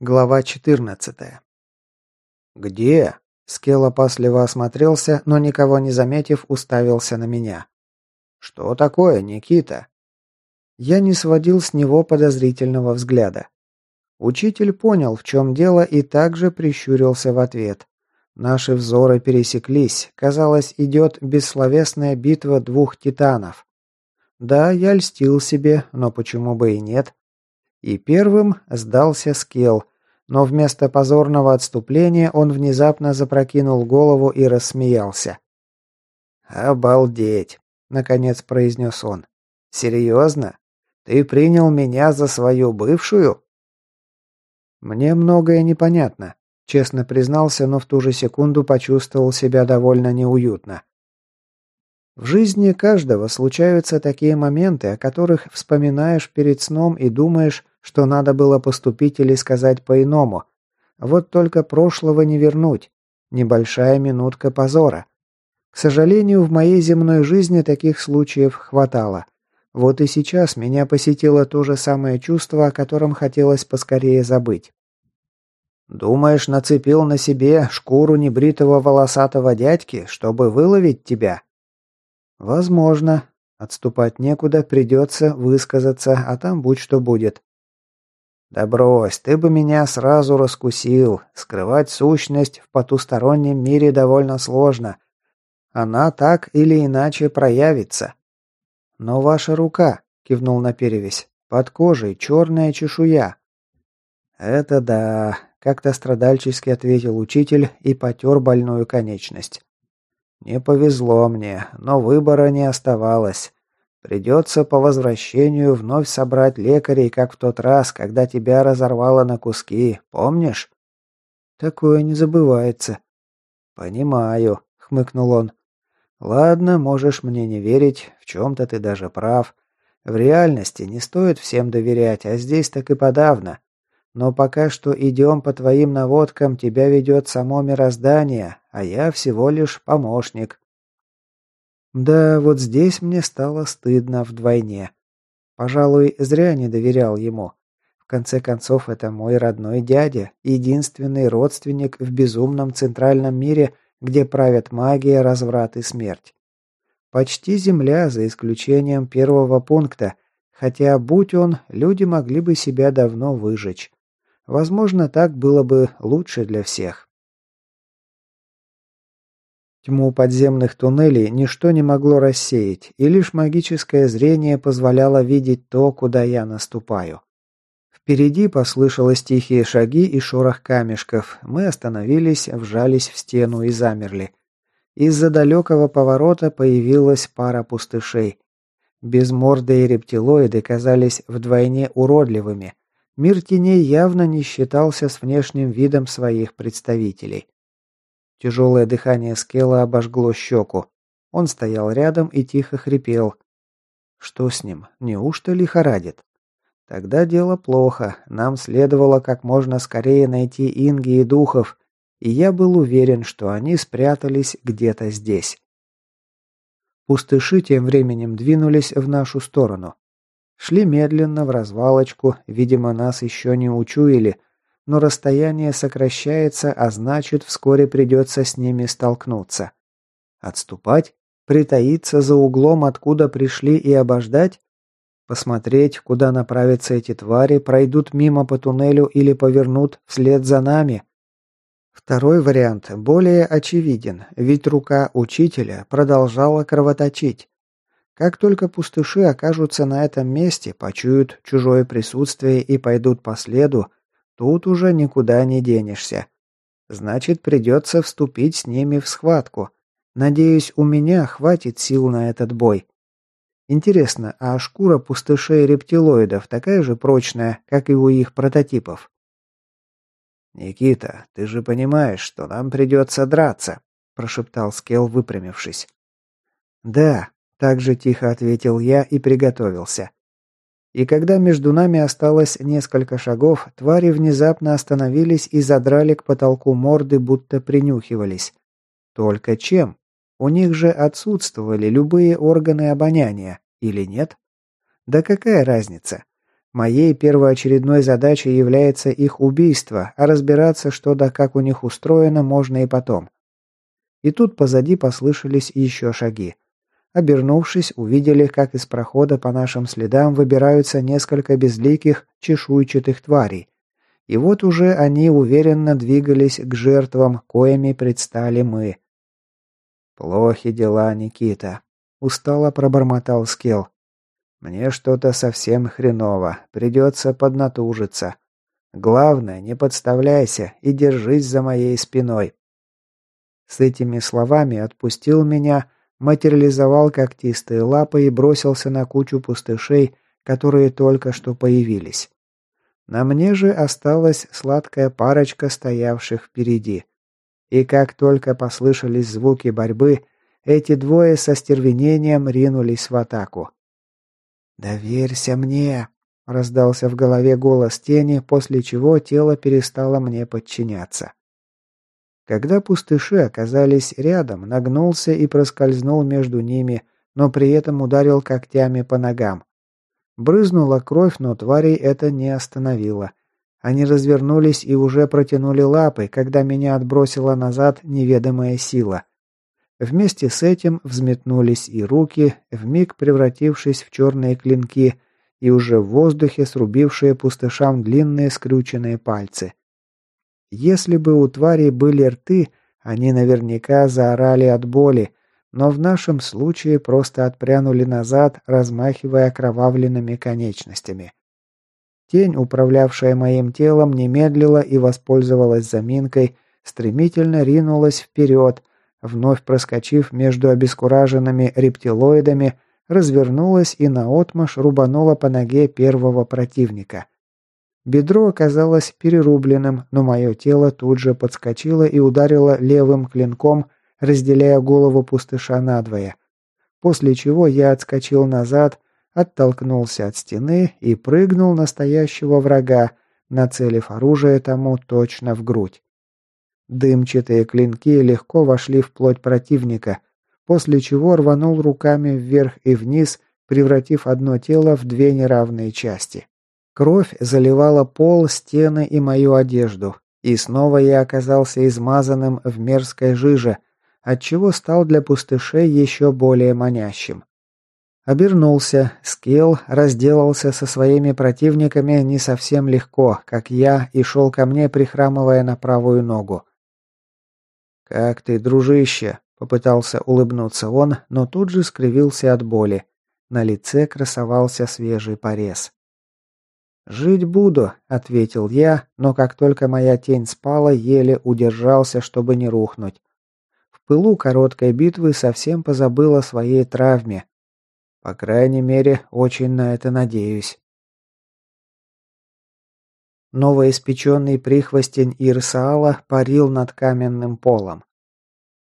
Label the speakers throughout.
Speaker 1: Глава 14. «Где?» Скел опасливо осмотрелся, но никого не заметив, уставился на меня. «Что такое, Никита?» Я не сводил с него подозрительного взгляда. Учитель понял, в чем дело, и также прищурился в ответ. Наши взоры пересеклись. Казалось, идет бессловесная битва двух титанов. Да, я льстил себе, но почему бы и нет? И первым сдался Скел, но вместо позорного отступления он внезапно запрокинул голову и рассмеялся. «Обалдеть!» — наконец произнес он. «Серьезно? Ты принял меня за свою бывшую?» «Мне многое непонятно», — честно признался, но в ту же секунду почувствовал себя довольно неуютно. В жизни каждого случаются такие моменты, о которых вспоминаешь перед сном и думаешь, что надо было поступить или сказать по-иному. Вот только прошлого не вернуть. Небольшая минутка позора. К сожалению, в моей земной жизни таких случаев хватало. Вот и сейчас меня посетило то же самое чувство, о котором хотелось поскорее забыть. «Думаешь, нацепил на себе шкуру небритого волосатого дядьки, чтобы выловить тебя?» Возможно. Отступать некуда, придется высказаться, а там будь что будет. Да брось, ты бы меня сразу раскусил. Скрывать сущность в потустороннем мире довольно сложно. Она так или иначе проявится. Но ваша рука, кивнул на перевязь, под кожей черная чешуя. Это да, как-то страдальчески ответил учитель и потер больную конечность. Не повезло мне, но выбора не оставалось. Придется по возвращению вновь собрать лекарей, как в тот раз, когда тебя разорвало на куски, помнишь? Такое не забывается. Понимаю, хмыкнул он. Ладно, можешь мне не верить, в чем-то ты даже прав. В реальности не стоит всем доверять, а здесь так и подавно. Но пока что идем по твоим наводкам, тебя ведет само мироздание, а я всего лишь помощник. Да, вот здесь мне стало стыдно вдвойне. Пожалуй, зря не доверял ему. В конце концов, это мой родной дядя, единственный родственник в безумном центральном мире, где правят магия, разврат и смерть. Почти земля, за исключением первого пункта, хотя, будь он, люди могли бы себя давно выжечь. Возможно, так было бы лучше для всех. Тьму подземных туннелей ничто не могло рассеять, и лишь магическое зрение позволяло видеть то, куда я наступаю. Впереди послышалось тихие шаги и шорох камешков. Мы остановились, вжались в стену и замерли. Из-за далекого поворота появилась пара пустышей. Безмордые рептилоиды казались вдвойне уродливыми, Мир теней явно не считался с внешним видом своих представителей. Тяжелое дыхание Скелла обожгло щеку. Он стоял рядом и тихо хрипел. Что с ним? Неужто лихорадит? Тогда дело плохо. Нам следовало как можно скорее найти Инги и Духов, и я был уверен, что они спрятались где-то здесь. Пустыши тем временем двинулись в нашу сторону. Шли медленно, в развалочку, видимо, нас еще не учуяли, но расстояние сокращается, а значит, вскоре придется с ними столкнуться. Отступать? Притаиться за углом, откуда пришли и обождать? Посмотреть, куда направятся эти твари, пройдут мимо по туннелю или повернут вслед за нами? Второй вариант более очевиден, ведь рука учителя продолжала кровоточить. Как только пустыши окажутся на этом месте, почуют чужое присутствие и пойдут по следу, тут уже никуда не денешься. Значит, придется вступить с ними в схватку. Надеюсь, у меня хватит сил на этот бой. Интересно, а шкура пустышей рептилоидов такая же прочная, как и у их прототипов? «Никита, ты же понимаешь, что нам придется драться», – прошептал Скел, выпрямившись. «Да, так же тихо ответил я и приготовился. И когда между нами осталось несколько шагов, твари внезапно остановились и задрали к потолку морды, будто принюхивались. Только чем? У них же отсутствовали любые органы обоняния, или нет? Да какая разница? Моей первоочередной задачей является их убийство, а разбираться, что да как у них устроено, можно и потом. И тут позади послышались еще шаги. Обернувшись, увидели, как из прохода по нашим следам выбираются несколько безликих чешуйчатых тварей. И вот уже они уверенно двигались к жертвам, коими предстали мы. «Плохи дела, Никита», — устало пробормотал Скелл. Мне что-то совсем хреново, придется поднатужиться. Главное, не подставляйся и держись за моей спиной. С этими словами отпустил меня, материализовал когтистые лапы и бросился на кучу пустышей, которые только что появились. На мне же осталась сладкая парочка стоявших впереди. И как только послышались звуки борьбы, эти двое со стервенением ринулись в атаку. «Доверься мне!» – раздался в голове голос тени, после чего тело перестало мне подчиняться. Когда пустыши оказались рядом, нагнулся и проскользнул между ними, но при этом ударил когтями по ногам. Брызнула кровь, но тварей это не остановило. Они развернулись и уже протянули лапы, когда меня отбросила назад неведомая сила. Вместе с этим взметнулись и руки, вмиг превратившись в черные клинки, и уже в воздухе срубившие пустышам длинные скрюченные пальцы. Если бы у тварей были рты, они наверняка заорали от боли, но в нашем случае просто отпрянули назад, размахивая окровавленными конечностями. Тень, управлявшая моим телом, не медлила и воспользовалась заминкой, стремительно ринулась вперед, вновь проскочив между обескураженными рептилоидами, развернулась и наотмашь рубанула по ноге первого противника. Бедро оказалось перерубленным, но мое тело тут же подскочило и ударило левым клинком, разделяя голову пустыша надвое. После чего я отскочил назад, оттолкнулся от стены и прыгнул настоящего врага, нацелив оружие тому точно в грудь. Дымчатые клинки легко вошли в плоть противника, после чего рванул руками вверх и вниз, превратив одно тело в две неравные части. Кровь заливала пол, стены и мою одежду, и снова я оказался измазанным в мерзкой жиже, отчего стал для пустышей еще более манящим. Обернулся, Скилл разделался со своими противниками не совсем легко, как я, и шел ко мне, прихрамывая на правую ногу. «Как ты, дружище?» – попытался улыбнуться он, но тут же скривился от боли. На лице красовался свежий порез. «Жить буду», – ответил я, но как только моя тень спала, еле удержался, чтобы не рухнуть. В пылу короткой битвы совсем позабыл о своей травме. По крайней мере, очень на это надеюсь. Новоиспеченный прихвостень Ирсаала парил над каменным полом.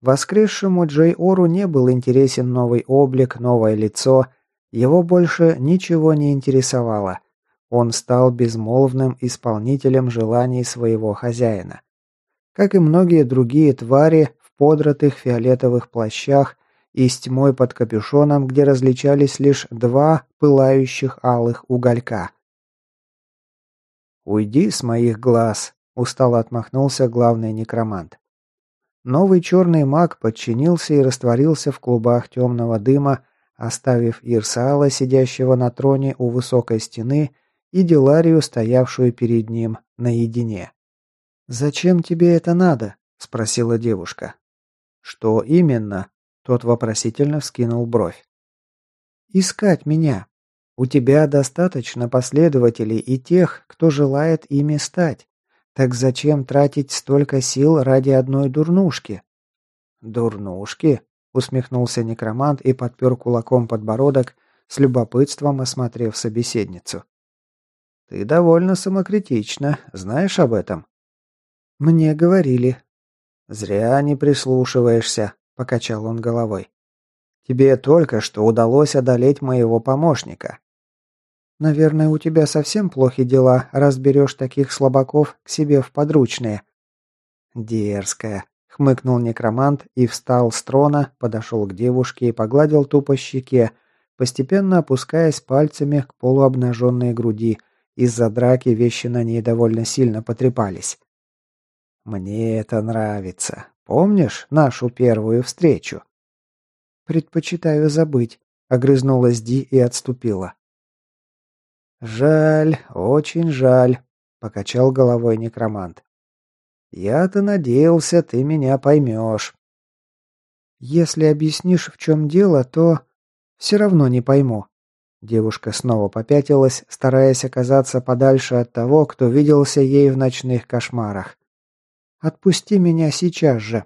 Speaker 1: Воскресшему Джей Ору не был интересен новый облик, новое лицо. Его больше ничего не интересовало. Он стал безмолвным исполнителем желаний своего хозяина. Как и многие другие твари в подротых фиолетовых плащах и с тьмой под капюшоном, где различались лишь два пылающих алых уголька – «Уйди с моих глаз», – устало отмахнулся главный некромант. Новый черный маг подчинился и растворился в клубах темного дыма, оставив Ирсаала, сидящего на троне у высокой стены, и Диларию, стоявшую перед ним, наедине. «Зачем тебе это надо?» – спросила девушка. «Что именно?» – тот вопросительно вскинул бровь. «Искать меня», у тебя достаточно последователей и тех, кто желает ими стать. Так зачем тратить столько сил ради одной дурнушки? Дурнушки? усмехнулся некромант и подпер кулаком подбородок, с любопытством осмотрев собеседницу. Ты довольно самокритична, знаешь об этом? Мне говорили. Зря не прислушиваешься, покачал он головой. Тебе только что удалось одолеть моего помощника. Наверное, у тебя совсем плохи дела, раз берешь таких слабаков к себе в подручные». «Дерзкая», — хмыкнул некромант и встал с трона, подошел к девушке и погладил тупо щеке, постепенно опускаясь пальцами к полуобнаженной груди Из-за драки вещи на ней довольно сильно потрепались. Мне это нравится. Помнишь нашу первую встречу? Предпочитаю забыть, огрызнулась Ди и отступила. Жаль, очень жаль, покачал головой некромант. Я-то надеялся, ты меня поймешь. Если объяснишь, в чем дело, то все равно не пойму. Девушка снова попятилась, стараясь оказаться подальше от того, кто виделся ей в ночных кошмарах. «Отпусти меня сейчас же!»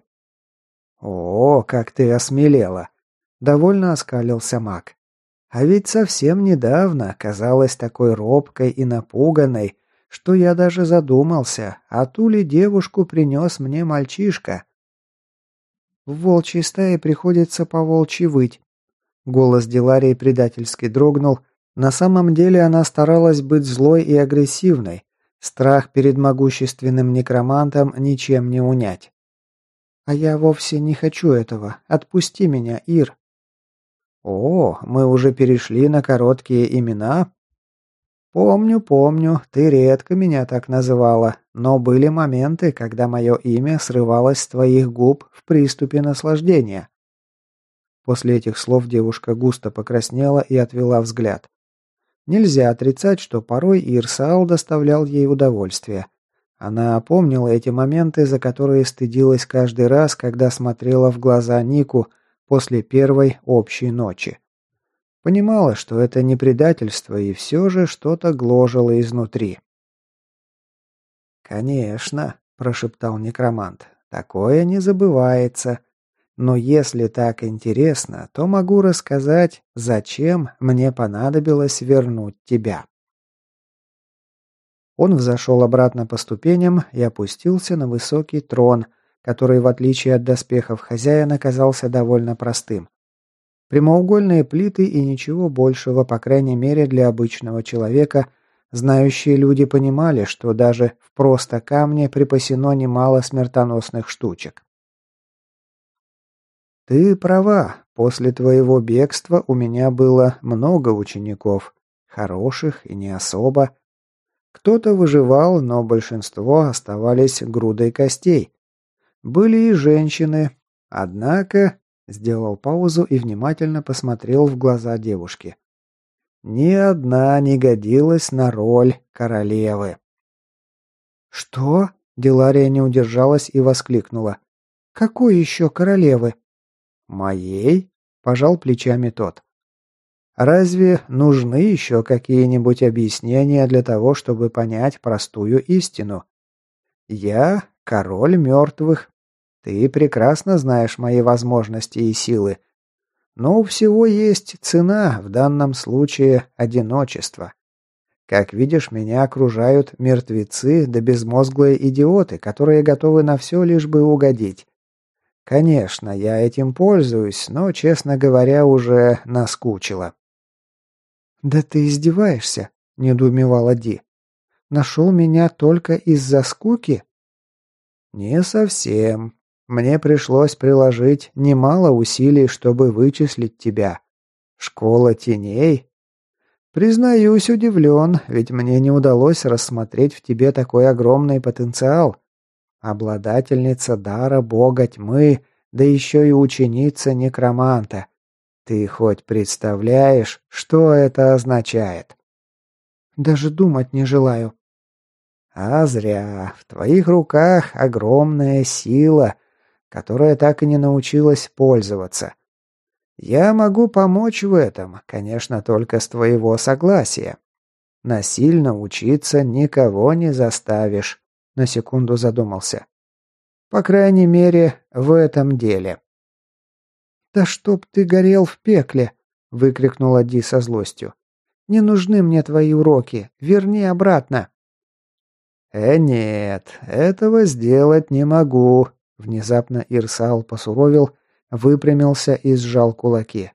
Speaker 1: «О, как ты осмелела!» — довольно оскалился маг. «А ведь совсем недавно казалась такой робкой и напуганной, что я даже задумался, а ту ли девушку принес мне мальчишка?» «В волчьей стае приходится по волчьи выть», Голос Диларии предательски дрогнул. На самом деле она старалась быть злой и агрессивной. Страх перед могущественным некромантом ничем не унять. «А я вовсе не хочу этого. Отпусти меня, Ир». «О, мы уже перешли на короткие имена?» «Помню, помню, ты редко меня так называла, но были моменты, когда мое имя срывалось с твоих губ в приступе наслаждения. После этих слов девушка густо покраснела и отвела взгляд. Нельзя отрицать, что порой Ирсаал доставлял ей удовольствие. Она помнила эти моменты, за которые стыдилась каждый раз, когда смотрела в глаза Нику после первой общей ночи. Понимала, что это не предательство, и все же что-то гложило изнутри. «Конечно», – прошептал некромант, – «такое не забывается. Но если так интересно, то могу рассказать, зачем мне понадобилось вернуть тебя. Он взошел обратно по ступеням и опустился на высокий трон, который, в отличие от доспехов хозяина, казался довольно простым. Прямоугольные плиты и ничего большего, по крайней мере для обычного человека, знающие люди понимали, что даже в просто камне припасено немало смертоносных штучек. «Ты права. После твоего бегства у меня было много учеников. Хороших и не особо. Кто-то выживал, но большинство оставались грудой костей. Были и женщины. Однако...» Сделал паузу и внимательно посмотрел в глаза девушки. «Ни одна не годилась на роль королевы». «Что?» – Делария не удержалась и воскликнула. «Какой еще королевы?» «Моей?» – пожал плечами тот. «Разве нужны еще какие-нибудь объяснения для того, чтобы понять простую истину? Я – король мертвых. Ты прекрасно знаешь мои возможности и силы. Но у всего есть цена, в данном случае одиночество. Как видишь, меня окружают мертвецы да безмозглые идиоты, которые готовы на все, лишь бы угодить. Конечно, я этим пользуюсь, но, честно говоря, уже наскучило. «Да ты издеваешься?» – недоумевала Ди. «Нашел меня только из-за скуки?» «Не совсем. Мне пришлось приложить немало усилий, чтобы вычислить тебя. Школа теней?» «Признаюсь, удивлен, ведь мне не удалось рассмотреть в тебе такой огромный потенциал. Обладательница дара бога тьмы, да еще и ученица некроманта. Ты хоть представляешь, что это означает? Даже думать не желаю. А зря. В твоих руках огромная сила, которая так и не научилась пользоваться. Я могу помочь в этом, конечно, только с твоего согласия. Насильно учиться никого не заставишь. На секунду задумался. По крайней мере, в этом деле. «Да чтоб ты горел в пекле!» — выкрикнула Ди со злостью. «Не нужны мне твои уроки. Верни обратно!» «Э, нет, этого сделать не могу!» Внезапно Ирсал посуровил, выпрямился и сжал кулаки.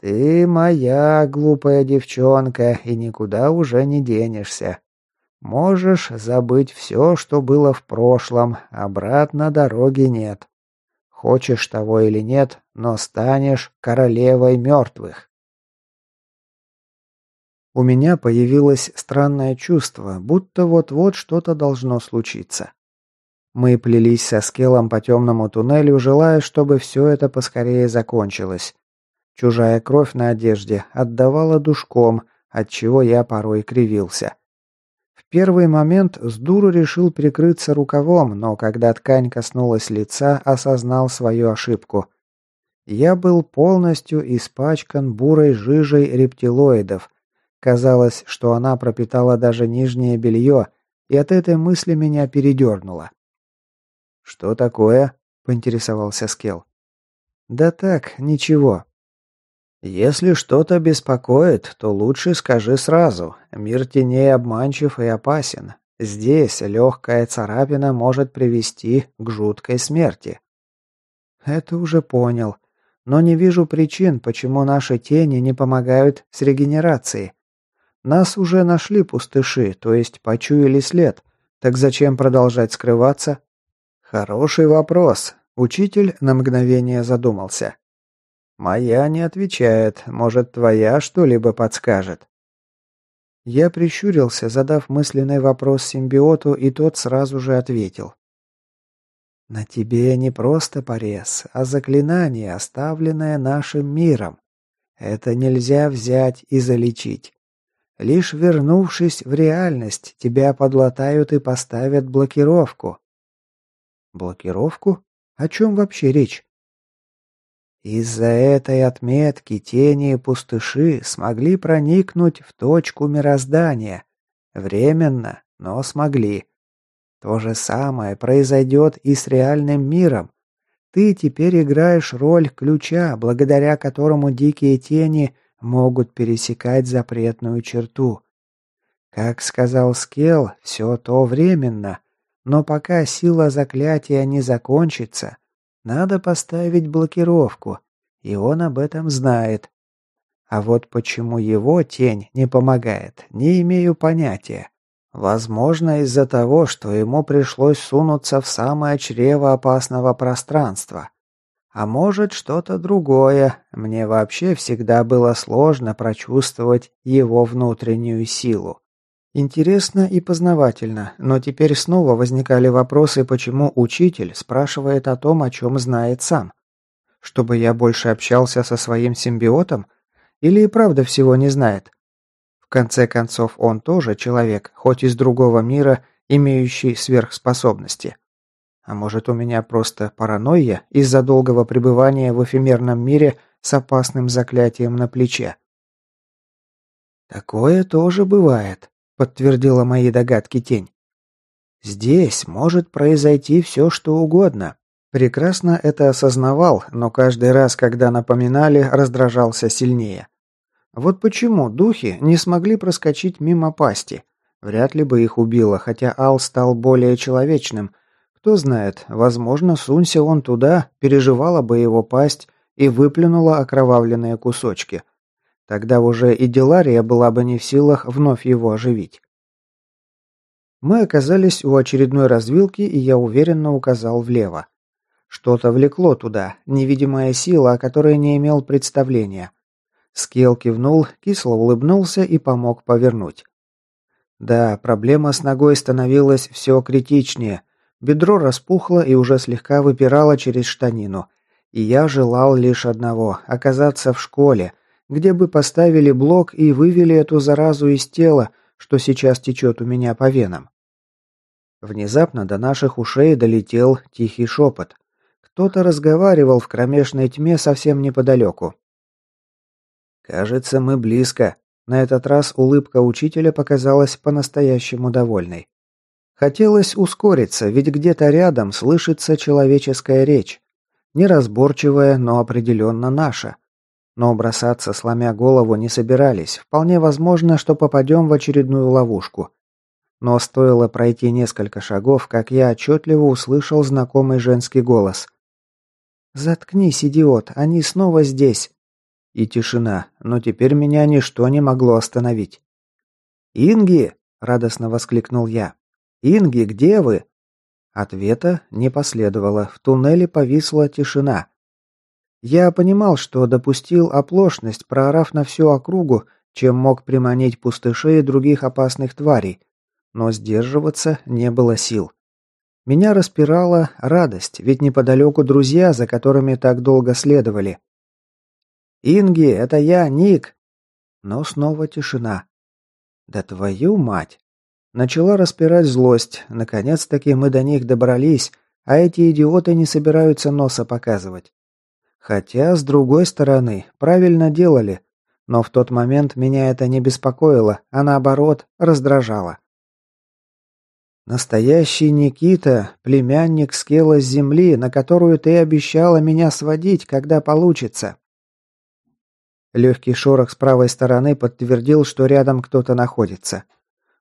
Speaker 1: «Ты моя глупая девчонка, и никуда уже не денешься. Можешь забыть все, что было в прошлом, обратно дороги нет. Хочешь того или нет, но станешь королевой мертвых. У меня появилось странное чувство, будто вот-вот что-то должно случиться. Мы плелись со скелом по темному туннелю, желая, чтобы все это поскорее закончилось. Чужая кровь на одежде отдавала душком, отчего я порой кривился. Первый момент с дуру решил прикрыться рукавом, но когда ткань коснулась лица, осознал свою ошибку. Я был полностью испачкан бурой жижей рептилоидов. Казалось, что она пропитала даже нижнее белье, и от этой мысли меня передернуло. «Что такое?» — поинтересовался Скел. «Да так, ничего», «Если что-то беспокоит, то лучше скажи сразу. Мир теней обманчив и опасен. Здесь легкая царапина может привести к жуткой смерти». «Это уже понял. Но не вижу причин, почему наши тени не помогают с регенерацией. Нас уже нашли пустыши, то есть почуяли след. Так зачем продолжать скрываться?» «Хороший вопрос». Учитель на мгновение задумался. «Моя не отвечает. Может, твоя что-либо подскажет?» Я прищурился, задав мысленный вопрос симбиоту, и тот сразу же ответил. «На тебе не просто порез, а заклинание, оставленное нашим миром. Это нельзя взять и залечить. Лишь вернувшись в реальность, тебя подлатают и поставят блокировку». «Блокировку? О чем вообще речь?» Из-за этой отметки тени и пустыши смогли проникнуть в точку мироздания. Временно, но смогли. То же самое произойдет и с реальным миром. Ты теперь играешь роль ключа, благодаря которому дикие тени могут пересекать запретную черту. Как сказал Скел, все то временно, но пока сила заклятия не закончится, надо поставить блокировку, и он об этом знает. А вот почему его тень не помогает, не имею понятия. Возможно, из-за того, что ему пришлось сунуться в самое чрево опасного пространства. А может, что-то другое. Мне вообще всегда было сложно прочувствовать его внутреннюю силу. Интересно и познавательно, но теперь снова возникали вопросы, почему учитель спрашивает о том, о чем знает сам. Чтобы я больше общался со своим симбиотом? Или и правда всего не знает? В конце концов, он тоже человек, хоть из другого мира, имеющий сверхспособности. А может, у меня просто паранойя из-за долгого пребывания в эфемерном мире с опасным заклятием на плече? Такое тоже бывает подтвердила мои догадки тень. Здесь может произойти все, что угодно. Прекрасно это осознавал, но каждый раз, когда напоминали, раздражался сильнее. Вот почему духи не смогли проскочить мимо пасти. Вряд ли бы их убило, хотя Ал стал более человечным. Кто знает, возможно, сунься он туда, переживала бы его пасть и выплюнула окровавленные кусочки – Тогда уже и Делария была бы не в силах вновь его оживить. Мы оказались у очередной развилки, и я уверенно указал влево. Что-то влекло туда, невидимая сила, о которой не имел представления. Скел кивнул, кисло улыбнулся и помог повернуть. Да, проблема с ногой становилась все критичнее. Бедро распухло и уже слегка выпирало через штанину. И я желал лишь одного – оказаться в школе – где бы поставили блок и вывели эту заразу из тела, что сейчас течет у меня по венам. Внезапно до наших ушей долетел тихий шепот. Кто-то разговаривал в кромешной тьме совсем неподалеку. «Кажется, мы близко». На этот раз улыбка учителя показалась по-настоящему довольной. Хотелось ускориться, ведь где-то рядом слышится человеческая речь. Неразборчивая, но определенно наша. Но бросаться, сломя голову, не собирались. Вполне возможно, что попадем в очередную ловушку. Но стоило пройти несколько шагов, как я отчетливо услышал знакомый женский голос. «Заткнись, идиот, они снова здесь!» И тишина, но теперь меня ничто не могло остановить. «Инги!» — радостно воскликнул я. «Инги, где вы?» Ответа не последовало. В туннеле повисла тишина. Я понимал, что допустил оплошность, проорав на всю округу, чем мог приманить пустышей и других опасных тварей, но сдерживаться не было сил. Меня распирала радость, ведь неподалеку друзья, за которыми так долго следовали. «Инги, это я, Ник!» Но снова тишина. «Да твою мать!» Начала распирать злость. Наконец-таки мы до них добрались, а эти идиоты не собираются носа показывать. Хотя, с другой стороны, правильно делали. Но в тот момент меня это не беспокоило, а наоборот, раздражало. Настоящий Никита, племянник скела с земли, на которую ты обещала меня сводить, когда получится. Легкий шорох с правой стороны подтвердил, что рядом кто-то находится.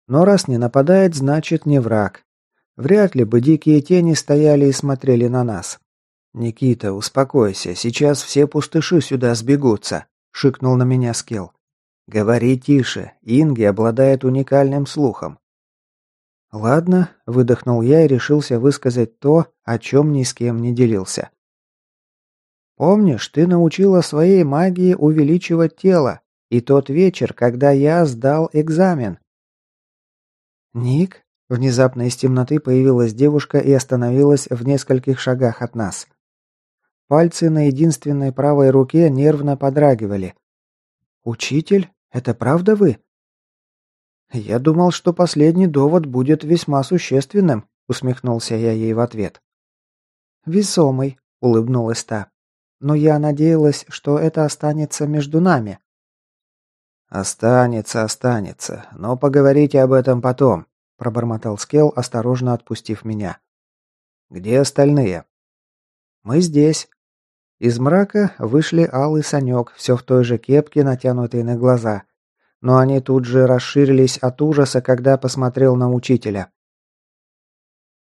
Speaker 1: Но раз не нападает, значит не враг. Вряд ли бы дикие тени стояли и смотрели на нас. «Никита, успокойся, сейчас все пустыши сюда сбегутся», — шикнул на меня Скел. «Говори тише, Инги обладает уникальным слухом. «Ладно», — выдохнул я и решился высказать то, о чем ни с кем не делился. «Помнишь, ты научила своей магии увеличивать тело, и тот вечер, когда я сдал экзамен?» «Ник?» — внезапно из темноты появилась девушка и остановилась в нескольких шагах от нас. Пальцы на единственной правой руке нервно подрагивали. «Учитель? Это правда вы?» «Я думал, что последний довод будет весьма существенным», — усмехнулся я ей в ответ. «Весомый», — улыбнулась та. «Но я надеялась, что это останется между нами».
Speaker 2: «Останется, останется, но поговорите об этом потом», — пробормотал Скелл, осторожно отпустив меня. «Где остальные?»
Speaker 1: «Мы здесь». Из мрака вышли Алый Санек, все в той же кепке, натянутой на глаза, но они тут же расширились от ужаса, когда посмотрел на учителя.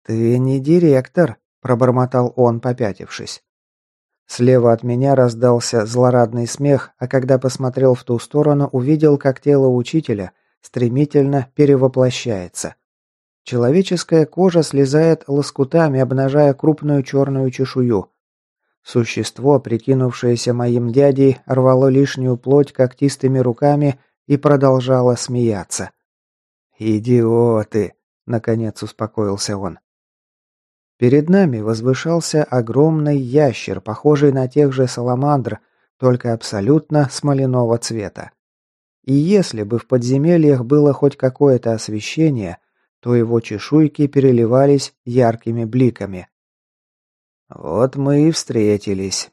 Speaker 1: «Ты не директор», – пробормотал он, попятившись. Слева от меня раздался злорадный смех, а когда посмотрел в ту сторону, увидел, как тело учителя стремительно перевоплощается. Человеческая кожа слезает лоскутами, обнажая крупную черную чешую. Существо, прикинувшееся моим дядей, рвало лишнюю плоть когтистыми руками и продолжала смеяться. «Идиоты!» — наконец успокоился он. Перед нами возвышался огромный ящер, похожий на тех же саламандр, только абсолютно смоляного цвета. И если бы в подземельях было хоть какое-то освещение, то его чешуйки переливались яркими бликами. «Вот мы и встретились»,